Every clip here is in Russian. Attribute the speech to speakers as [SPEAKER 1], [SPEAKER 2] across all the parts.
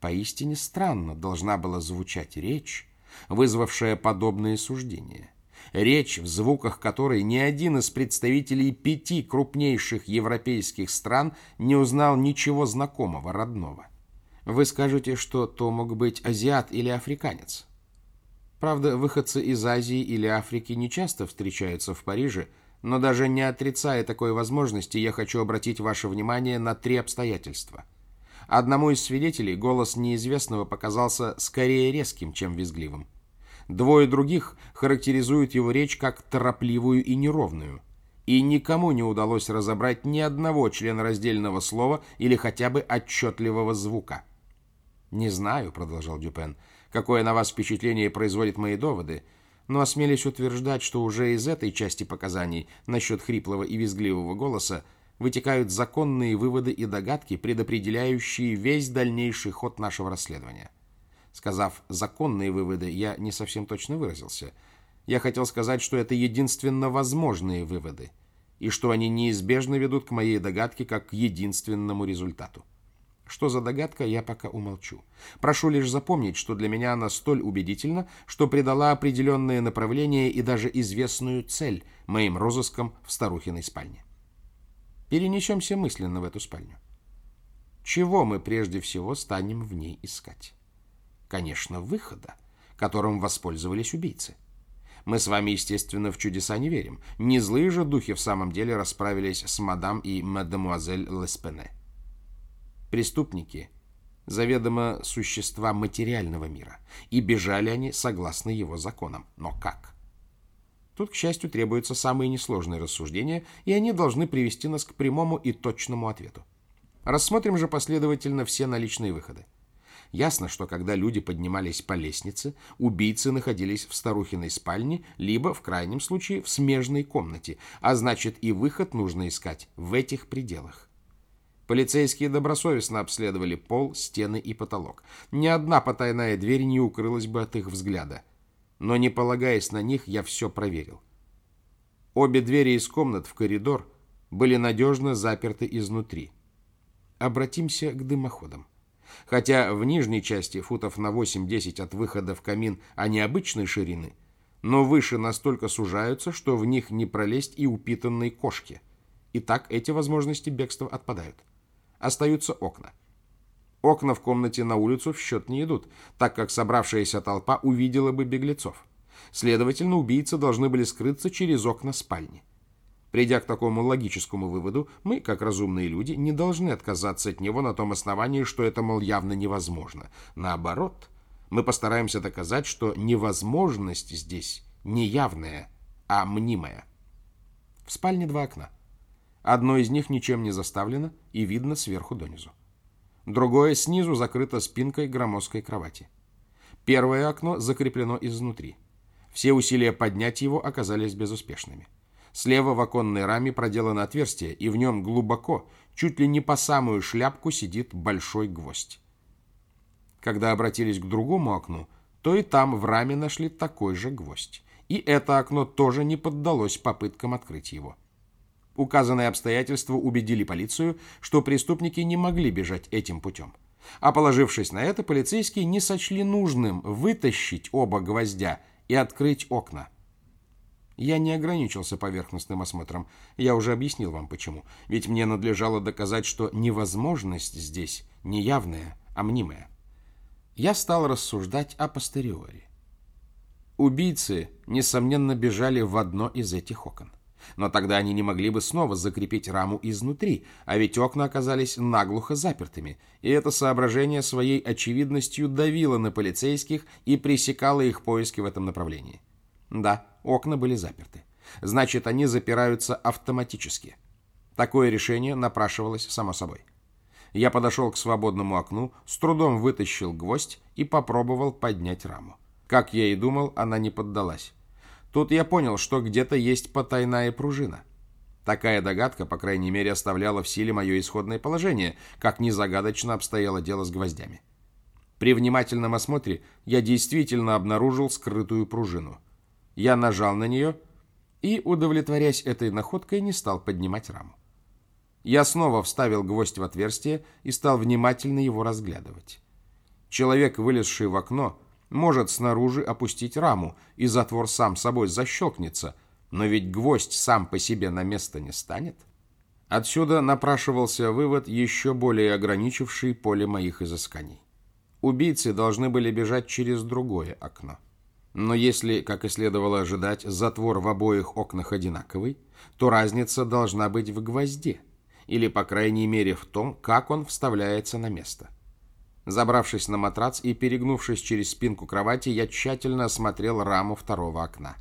[SPEAKER 1] Поистине странно должна была звучать речь, вызвавшая подобные суждения. Речь, в звуках которой ни один из представителей пяти крупнейших европейских стран не узнал ничего знакомого, родного. Вы скажете, что то мог быть азиат или африканец. Правда, выходцы из Азии или Африки не часто встречаются в Париже, но даже не отрицая такой возможности, я хочу обратить ваше внимание на три обстоятельства. Одному из свидетелей голос неизвестного показался скорее резким, чем визгливым. Двое других характеризуют его речь как торопливую и неровную. И никому не удалось разобрать ни одного члена раздельного слова или хотя бы отчетливого звука. «Не знаю», — продолжал Дюпен, — «какое на вас впечатление производят мои доводы, но осмелюсь утверждать, что уже из этой части показаний насчет хриплого и визгливого голоса вытекают законные выводы и догадки, предопределяющие весь дальнейший ход нашего расследования. Сказав «законные выводы», я не совсем точно выразился. Я хотел сказать, что это единственно возможные выводы, и что они неизбежно ведут к моей догадке как к единственному результату. Что за догадка, я пока умолчу. Прошу лишь запомнить, что для меня она столь убедительна, что придала определенное направление и даже известную цель моим розыскам в старухиной спальне. Перенесемся мысленно в эту спальню. Чего мы прежде всего станем в ней искать? Конечно, выхода, которым воспользовались убийцы. Мы с вами, естественно, в чудеса не верим. Не злые же духи в самом деле расправились с мадам и мадемуазель Леспене. Преступники – заведомо существа материального мира, и бежали они согласно его законам. Но как? Тут, к счастью, требуются самые несложные рассуждения, и они должны привести нас к прямому и точному ответу. Рассмотрим же последовательно все наличные выходы. Ясно, что когда люди поднимались по лестнице, убийцы находились в старухиной спальне, либо, в крайнем случае, в смежной комнате, а значит и выход нужно искать в этих пределах. Полицейские добросовестно обследовали пол, стены и потолок. Ни одна потайная дверь не укрылась бы от их взгляда. Но не полагаясь на них, я все проверил. Обе двери из комнат в коридор были надежно заперты изнутри. Обратимся к дымоходам. Хотя в нижней части футов на 8-10 от выхода в камин они обычной ширины, но выше настолько сужаются, что в них не пролезть и упитанной кошке. Итак, эти возможности бегства отпадают. Остаются окна. Окна в комнате на улицу в счет не идут, так как собравшаяся толпа увидела бы беглецов. Следовательно, убийцы должны были скрыться через окна спальни. Придя к такому логическому выводу, мы, как разумные люди, не должны отказаться от него на том основании, что это, мол, явно невозможно. Наоборот, мы постараемся доказать, что невозможность здесь не явная, а мнимая. В спальне два окна. Одно из них ничем не заставлено и видно сверху донизу. Другое снизу закрыто спинкой громоздкой кровати. Первое окно закреплено изнутри. Все усилия поднять его оказались безуспешными. Слева в оконной раме проделано отверстие, и в нем глубоко, чуть ли не по самую шляпку, сидит большой гвоздь. Когда обратились к другому окну, то и там в раме нашли такой же гвоздь. И это окно тоже не поддалось попыткам открыть его. Указанные обстоятельства убедили полицию, что преступники не могли бежать этим путем. А положившись на это, полицейские не сочли нужным вытащить оба гвоздя и открыть окна. Я не ограничился поверхностным осмотром. Я уже объяснил вам почему. Ведь мне надлежало доказать, что невозможность здесь не явная, а мнимая. Я стал рассуждать о постериоре. Убийцы, несомненно, бежали в одно из этих окон. Но тогда они не могли бы снова закрепить раму изнутри, а ведь окна оказались наглухо запертыми, и это соображение своей очевидностью давило на полицейских и пресекало их поиски в этом направлении. Да, окна были заперты. Значит, они запираются автоматически. Такое решение напрашивалось само собой. Я подошел к свободному окну, с трудом вытащил гвоздь и попробовал поднять раму. Как я и думал, она не поддалась. Тут я понял, что где-то есть потайная пружина. Такая догадка, по крайней мере, оставляла в силе мое исходное положение, как незагадочно обстояло дело с гвоздями. При внимательном осмотре я действительно обнаружил скрытую пружину – я нажал на нее и, удовлетворяясь этой находкой, не стал поднимать раму. Я снова вставил гвоздь в отверстие и стал внимательно его разглядывать. Человек, вылезший в окно, может снаружи опустить раму, и затвор сам собой защелкнется, но ведь гвоздь сам по себе на место не станет. Отсюда напрашивался вывод, еще более ограничивший поле моих изысканий. Убийцы должны были бежать через другое окно. Но если, как и следовало ожидать, затвор в обоих окнах одинаковый, то разница должна быть в гвозде, или, по крайней мере, в том, как он вставляется на место. Забравшись на матрац и перегнувшись через спинку кровати, я тщательно осмотрел раму второго окна.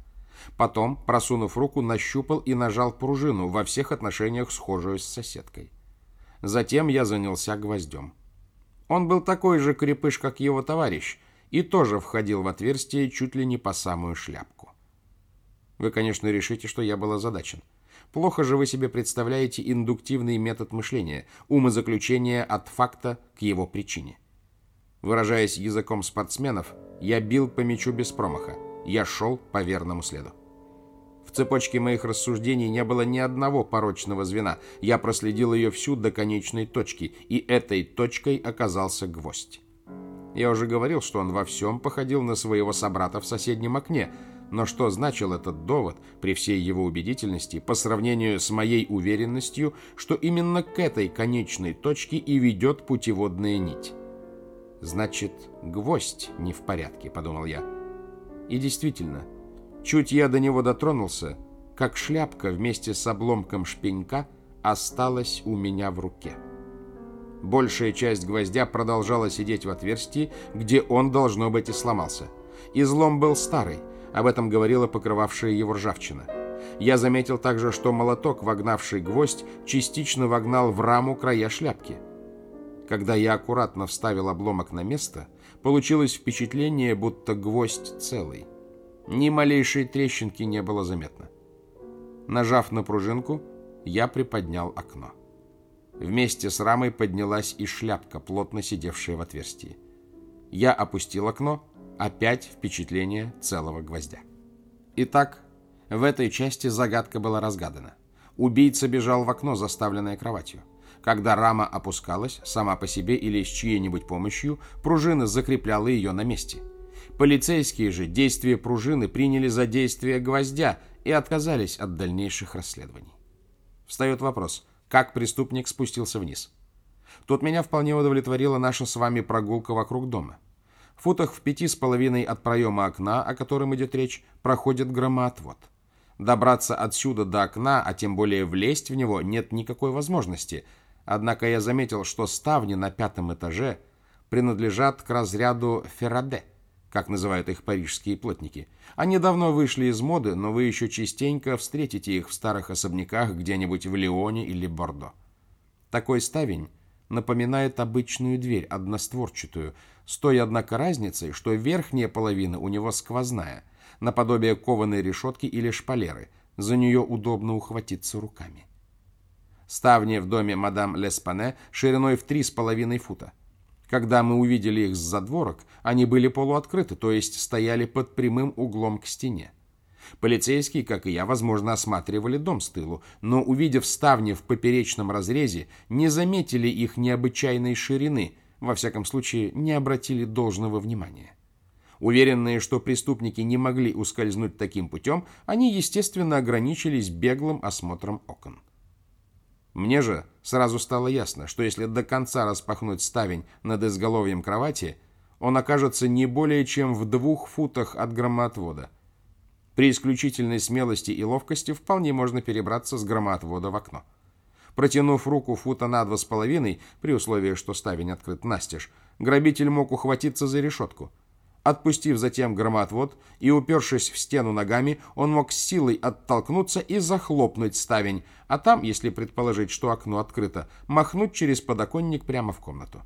[SPEAKER 1] Потом, просунув руку, нащупал и нажал пружину, во всех отношениях схожую с соседкой. Затем я занялся гвоздем. Он был такой же крепыш, как его товарищ, и тоже входил в отверстие чуть ли не по самую шляпку. Вы, конечно, решите, что я был озадачен. Плохо же вы себе представляете индуктивный метод мышления, умозаключение от факта к его причине. Выражаясь языком спортсменов, я бил по мячу без промаха. Я шел по верному следу. В цепочке моих рассуждений не было ни одного порочного звена. Я проследил ее всю до конечной точки, и этой точкой оказался гвоздь. Я уже говорил, что он во всем походил на своего собрата в соседнем окне, но что значил этот довод при всей его убедительности по сравнению с моей уверенностью, что именно к этой конечной точке и ведет путеводная нить? Значит, гвоздь не в порядке, подумал я. И действительно, чуть я до него дотронулся, как шляпка вместе с обломком шпенька осталась у меня в руке. Большая часть гвоздя продолжала сидеть в отверстии, где он, должно быть, и сломался. Излом был старый, об этом говорила покрывавшая его ржавчина. Я заметил также, что молоток, вогнавший гвоздь, частично вогнал в раму края шляпки. Когда я аккуратно вставил обломок на место, получилось впечатление, будто гвоздь целый. Ни малейшей трещинки не было заметно. Нажав на пружинку, я приподнял окно. Вместе с рамой поднялась и шляпка, плотно сидевшая в отверстии. Я опустил окно, опять впечатление целого гвоздя. Итак, в этой части загадка была разгадана. Убийца бежал в окно, заставленное кроватью. Когда рама опускалась, сама по себе или с чьей-нибудь помощью, пружина закрепляла ее на месте. Полицейские же действия пружины приняли за действие гвоздя и отказались от дальнейших расследований. Встает вопрос, как преступник спустился вниз. Тут меня вполне удовлетворила наша с вами прогулка вокруг дома. В футах в пяти с половиной от проема окна, о котором идет речь, проходит громоотвод. Добраться отсюда до окна, а тем более влезть в него, нет никакой возможности – Однако я заметил, что ставни на пятом этаже принадлежат к разряду ферраде, как называют их парижские плотники. Они давно вышли из моды, но вы еще частенько встретите их в старых особняках где-нибудь в Лионе или Бордо. Такой ставень напоминает обычную дверь, одностворчатую, с той, однако, разницей, что верхняя половина у него сквозная, наподобие кованой решетки или шпалеры, за нее удобно ухватиться руками. Ставни в доме мадам Леспане шириной в три с половиной фута. Когда мы увидели их с задворок, они были полуоткрыты, то есть стояли под прямым углом к стене. Полицейские, как и я, возможно, осматривали дом с тылу, но, увидев ставни в поперечном разрезе, не заметили их необычайной ширины, во всяком случае, не обратили должного внимания. Уверенные, что преступники не могли ускользнуть таким путем, они, естественно, ограничились беглым осмотром окон. Мне же сразу стало ясно, что если до конца распахнуть ставень над изголовьем кровати, он окажется не более чем в двух футах от громоотвода. При исключительной смелости и ловкости вполне можно перебраться с громоотвода в окно. Протянув руку фута на два с половиной, при условии, что ставень открыт настежь, грабитель мог ухватиться за решетку – Отпустив затем громоотвод и упершись в стену ногами, он мог с силой оттолкнуться и захлопнуть ставень, а там, если предположить, что окно открыто, махнуть через подоконник прямо в комнату.